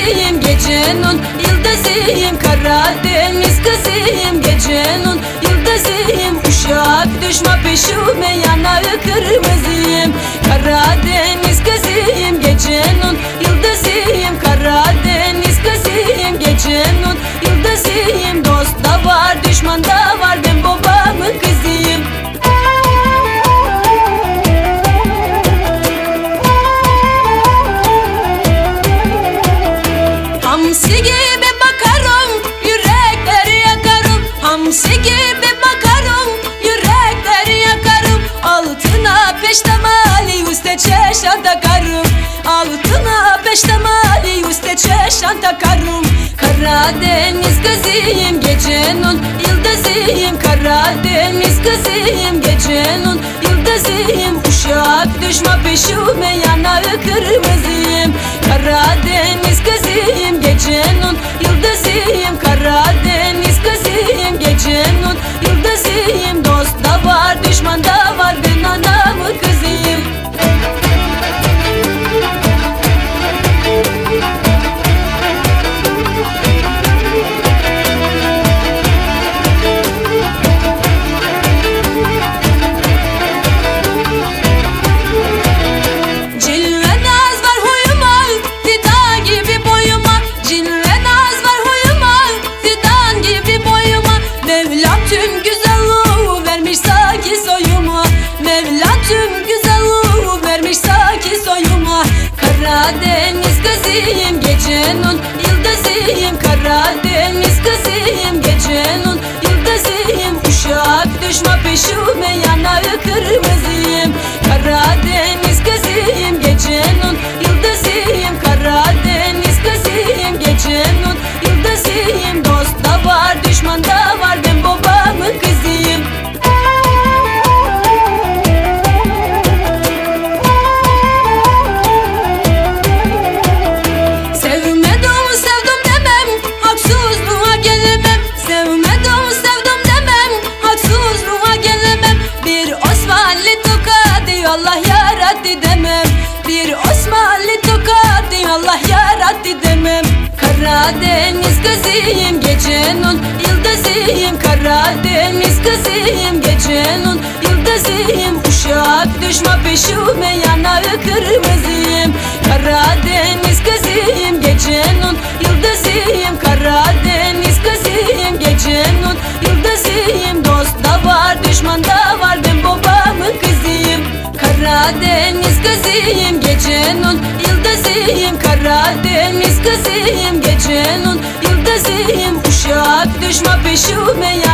kızıyım gecenin yıldızıyım Karadeniz kızıyım gecenin yıldızıyım Uşak düşme peşime yanağı kırmızıyım Hamsi gibi bakarım yürekleri yakarım. Hamsi gibi bakarım yürekleri yakarım. Altına peştemali üstte çeşan takarım Altına peştemali üstte çeşan takarım Karadeniz kızıyım gecenin yıldızıyım. Karadeniz kızıyım gecenin yıldızıyım. Uşak düşme peşime yanağı kırmızıyım soyuma Karadeniz kızıyım gecenin yıldızıyım. Karadeniz kızıyım gecenin yıldızıyım. Uşak düşme peşime yanağı kırmızıyım. Karadeniz kızıyım Karadeniz kızıyım gecenin yıldızıyım Karadeniz kızıyım gecenin yıldızıyım Uşak düşme peşime yanağı kırmızıyım. Karadeniz kızıyım gecenin yıldızıyım Karadeniz kızıyım gecenin yıldızıyım Dost da var düşman da var ben babamın kızıyım. Karadeniz kızıyım gecenin yıldızıyım Karadeniz kızıyım gecenin yıldızıyım Uşak düşme peşime yanağı